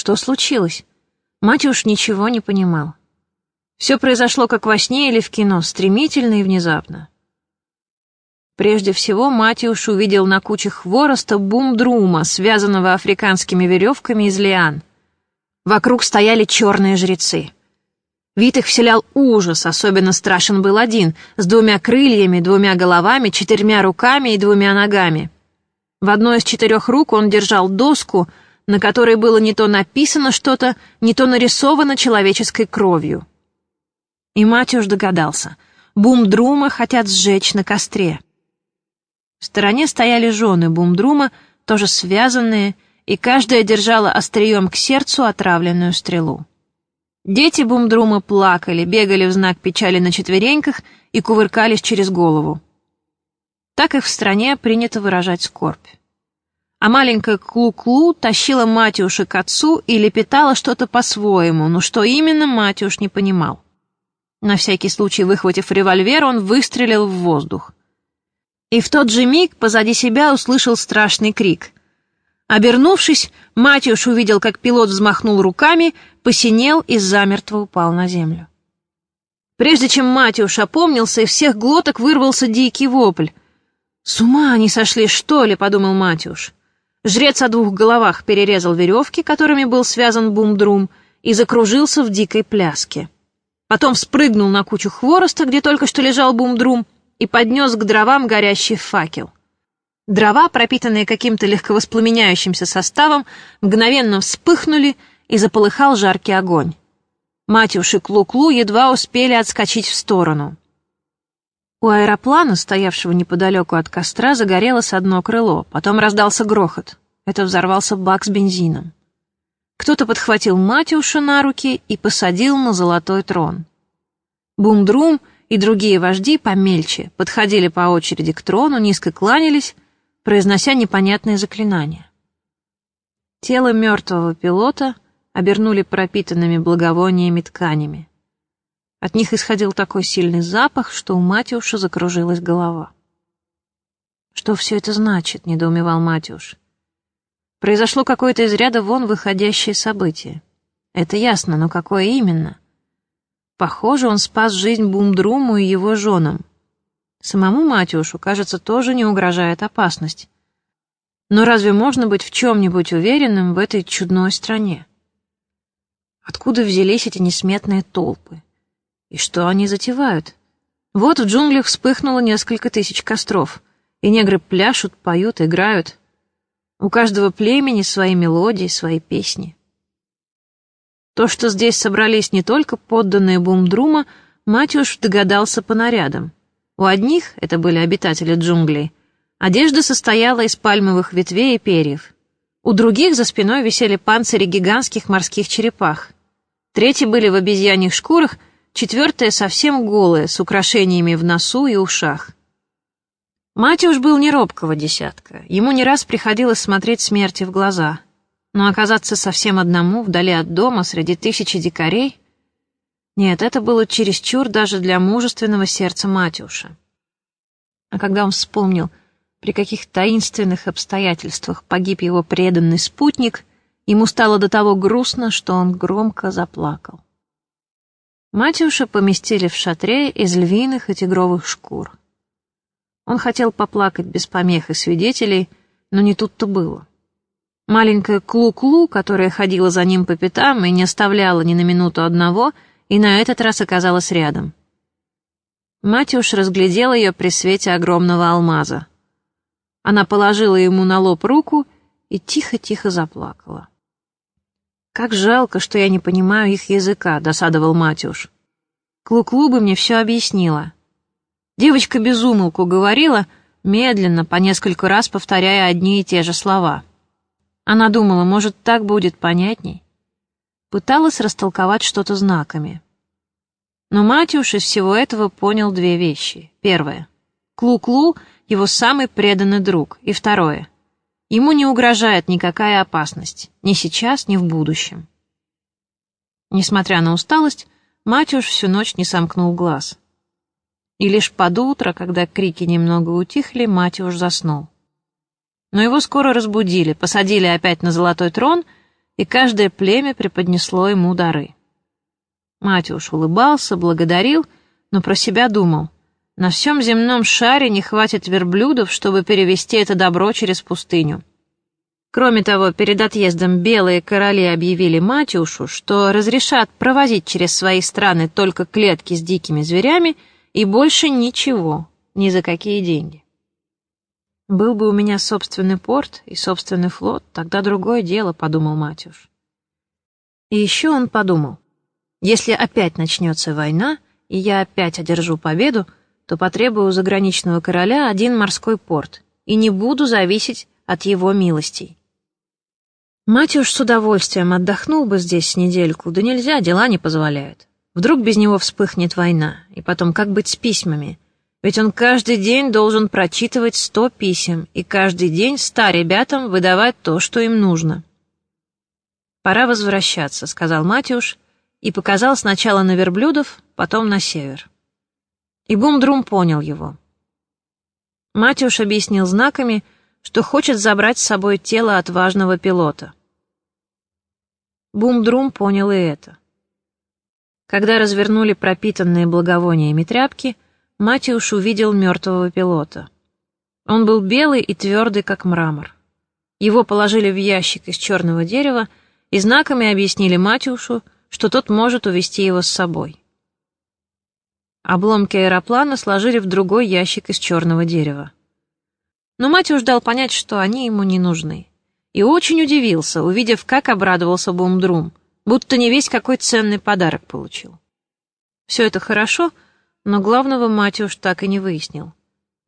Что случилось? Матюш ничего не понимал. Все произошло как во сне или в кино, стремительно и внезапно. Прежде всего Матюш увидел на куче хвороста бумдрума, связанного африканскими веревками из лиан. Вокруг стояли черные жрецы. Вид их вселял ужас, особенно страшен был один, с двумя крыльями, двумя головами, четырьмя руками и двумя ногами. В одной из четырех рук он держал доску, на которой было не то написано что-то, не то нарисовано человеческой кровью. И Матюш догадался. Бумдрума хотят сжечь на костре. В стороне стояли жены Бумдрума, тоже связанные, и каждая держала острием к сердцу отравленную стрелу. Дети Бумдрума плакали, бегали в знак печали на четвереньках и кувыркались через голову. Так их в стране принято выражать скорбь. А маленькая Клу-Клу тащила Матюша к отцу и лепетала что-то по-своему, но что именно Матюш не понимал. На всякий случай, выхватив револьвер, он выстрелил в воздух. И в тот же миг позади себя услышал страшный крик. Обернувшись, Матюш увидел, как пилот взмахнул руками, посинел и замертво упал на землю. Прежде чем Матюш опомнился, из всех глоток вырвался дикий вопль. «С ума они сошли, что ли?» — подумал Матюш. Жрец о двух головах перерезал веревки, которыми был связан бумдрум, и закружился в дикой пляске. Потом спрыгнул на кучу хвороста, где только что лежал бумдрум, и поднес к дровам горящий факел. Дрова, пропитанные каким-то легковоспламеняющимся составом, мгновенно вспыхнули, и заполыхал жаркий огонь. Матюш и Клу-Клу едва успели отскочить в сторону. У аэроплана, стоявшего неподалеку от костра, загорелось одно крыло, потом раздался грохот. Это взорвался бак с бензином. Кто-то подхватил Матюша на руки и посадил на золотой трон. Бумдрум и другие вожди помельче подходили по очереди к трону, низко кланялись, произнося непонятные заклинания. Тело мертвого пилота обернули пропитанными благовониями тканями. От них исходил такой сильный запах, что у Матюша закружилась голова. «Что все это значит?» — недоумевал Матюш. Произошло какое-то из ряда вон выходящее событие. Это ясно, но какое именно? Похоже, он спас жизнь Бумдруму и его женам. Самому Матюшу, кажется, тоже не угрожает опасность. Но разве можно быть в чем-нибудь уверенным в этой чудной стране? Откуда взялись эти несметные толпы? И что они затевают? Вот в джунглях вспыхнуло несколько тысяч костров, и негры пляшут, поют, играют. У каждого племени свои мелодии, свои песни. То, что здесь собрались не только подданные Бумдрума, Матюш догадался по нарядам. У одних, это были обитатели джунглей, одежда состояла из пальмовых ветвей и перьев. У других за спиной висели панцири гигантских морских черепах. Третьи были в обезьяньих шкурах, четвертая совсем голая, с украшениями в носу и ушах. Матюш был не робкого десятка, ему не раз приходилось смотреть смерти в глаза. Но оказаться совсем одному, вдали от дома, среди тысячи дикарей... Нет, это было чересчур даже для мужественного сердца Матюша. А когда он вспомнил, при каких таинственных обстоятельствах погиб его преданный спутник, ему стало до того грустно, что он громко заплакал. Матюша поместили в шатре из львиных и тигровых шкур. Он хотел поплакать без помех и свидетелей, но не тут-то было. Маленькая Клу-Клу, которая ходила за ним по пятам и не оставляла ни на минуту одного, и на этот раз оказалась рядом. Матюш разглядел ее при свете огромного алмаза. Она положила ему на лоб руку и тихо-тихо заплакала. «Как жалко, что я не понимаю их языка», — досадовал Матюш. «Клу-Клу бы мне все объяснила». Девочка безумолку говорила, медленно, по нескольку раз повторяя одни и те же слова. Она думала, может, так будет понятней. Пыталась растолковать что-то знаками. Но Матюш из всего этого понял две вещи. Первое. Клу-Клу — его самый преданный друг. И второе. Ему не угрожает никакая опасность. Ни сейчас, ни в будущем. Несмотря на усталость, Матюш всю ночь не сомкнул глаз и лишь под утро, когда крики немного утихли, Матюш заснул. Но его скоро разбудили, посадили опять на золотой трон и каждое племя преподнесло ему дары. Матюш улыбался, благодарил, но про себя думал, на всем земном шаре не хватит верблюдов, чтобы перевести это добро через пустыню. Кроме того, перед отъездом белые короли объявили Матюшу, что разрешат провозить через свои страны только клетки с дикими зверями и больше ничего, ни за какие деньги. «Был бы у меня собственный порт и собственный флот, тогда другое дело», — подумал Матюш. И еще он подумал, если опять начнется война, и я опять одержу победу, то потребую у заграничного короля один морской порт и не буду зависеть от его милостей. Матюш с удовольствием отдохнул бы здесь недельку, да нельзя, дела не позволяют. Вдруг без него вспыхнет война, и потом как быть с письмами? Ведь он каждый день должен прочитывать сто писем, и каждый день ста ребятам выдавать то, что им нужно. «Пора возвращаться», — сказал Матюш, и показал сначала на верблюдов, потом на север. И Бумдрум понял его. Матюш объяснил знаками, что хочет забрать с собой тело отважного пилота. Бумдрум понял и это. Когда развернули пропитанные благовониями тряпки, Матюш увидел мертвого пилота. Он был белый и твердый, как мрамор. Его положили в ящик из черного дерева и знаками объяснили Матюшу, что тот может увезти его с собой. Обломки аэроплана сложили в другой ящик из черного дерева. Но Матюш дал понять, что они ему не нужны. И очень удивился, увидев, как обрадовался Бумдрум, будто не весь какой ценный подарок получил. Все это хорошо, но главного Матюш так и не выяснил.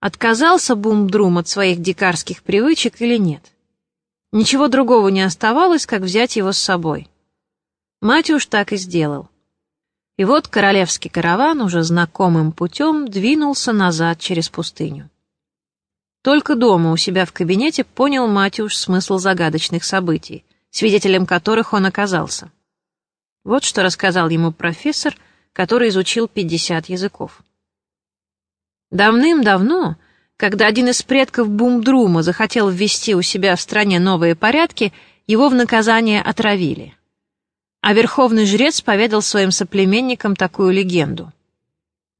Отказался Бумдрум от своих дикарских привычек или нет? Ничего другого не оставалось, как взять его с собой. Матюш так и сделал. И вот королевский караван уже знакомым путем двинулся назад через пустыню. Только дома у себя в кабинете понял Матюш смысл загадочных событий, свидетелем которых он оказался. Вот что рассказал ему профессор, который изучил 50 языков. Давным-давно, когда один из предков Бумдрума захотел ввести у себя в стране новые порядки, его в наказание отравили. А верховный жрец поведал своим соплеменникам такую легенду.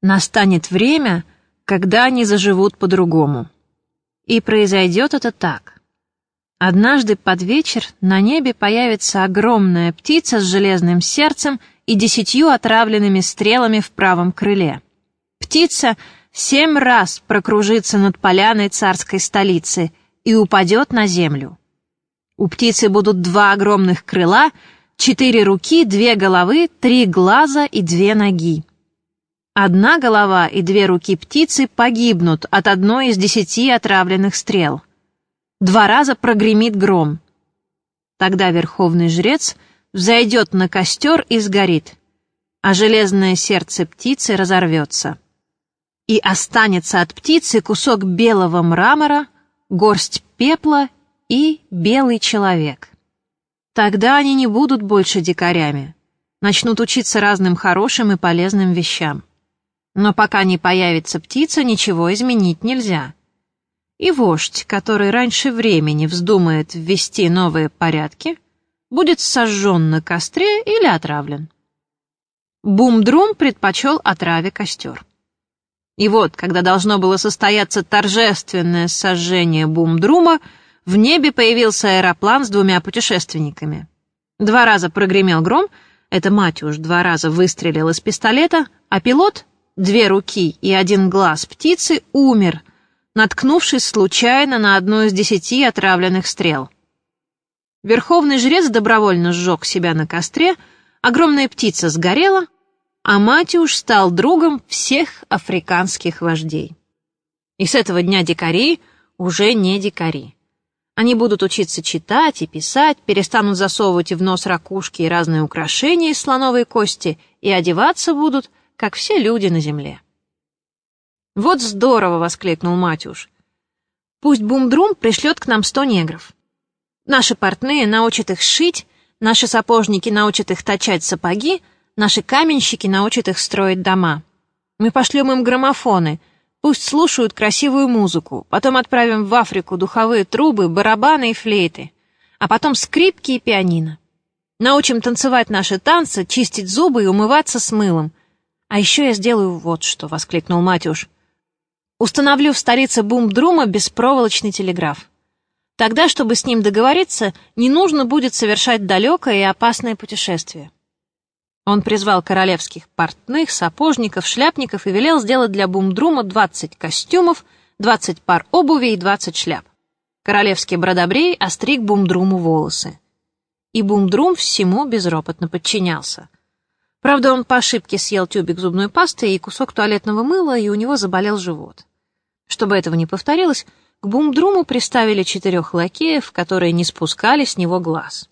Настанет время, когда они заживут по-другому. И произойдет это так. Однажды под вечер на небе появится огромная птица с железным сердцем и десятью отравленными стрелами в правом крыле. Птица семь раз прокружится над поляной царской столицы и упадет на землю. У птицы будут два огромных крыла, четыре руки, две головы, три глаза и две ноги. Одна голова и две руки птицы погибнут от одной из десяти отравленных стрел. Два раза прогремит гром. Тогда верховный жрец взойдет на костер и сгорит, а железное сердце птицы разорвется. И останется от птицы кусок белого мрамора, горсть пепла и белый человек. Тогда они не будут больше дикарями, начнут учиться разным хорошим и полезным вещам. Но пока не появится птица, ничего изменить нельзя. И вождь, который раньше времени вздумает ввести новые порядки, будет сожжен на костре или отравлен. Бумдрум предпочел отраве костер. И вот, когда должно было состояться торжественное сожжение Бумдрума, в небе появился аэроплан с двумя путешественниками. Два раза прогремел гром, это мать уж два раза выстрелил из пистолета, а пилот две руки и один глаз птицы, умер, наткнувшись случайно на одну из десяти отравленных стрел. Верховный жрец добровольно сжег себя на костре, огромная птица сгорела, а Матюш стал другом всех африканских вождей. И с этого дня дикари уже не дикари. Они будут учиться читать и писать, перестанут засовывать в нос ракушки и разные украшения из слоновой кости и одеваться будут – как все люди на земле. «Вот здорово!» — воскликнул Матюш. «Пусть Бумдрум пришлет к нам сто негров. Наши портные научат их шить, наши сапожники научат их точать сапоги, наши каменщики научат их строить дома. Мы пошлем им граммофоны, пусть слушают красивую музыку, потом отправим в Африку духовые трубы, барабаны и флейты, а потом скрипки и пианино. Научим танцевать наши танцы, чистить зубы и умываться с мылом. А еще я сделаю вот что, — воскликнул Матюш. Установлю в столице Бумдрума беспроволочный телеграф. Тогда, чтобы с ним договориться, не нужно будет совершать далекое и опасное путешествие. Он призвал королевских портных, сапожников, шляпников и велел сделать для Бумдрума 20 костюмов, 20 пар обуви и 20 шляп. Королевский бродобрей остриг Бумдруму волосы. И Бумдрум всему безропотно подчинялся. Правда, он по ошибке съел тюбик зубной пасты и кусок туалетного мыла, и у него заболел живот. Чтобы этого не повторилось, к Бумдруму приставили четырех лакеев, которые не спускали с него глаз.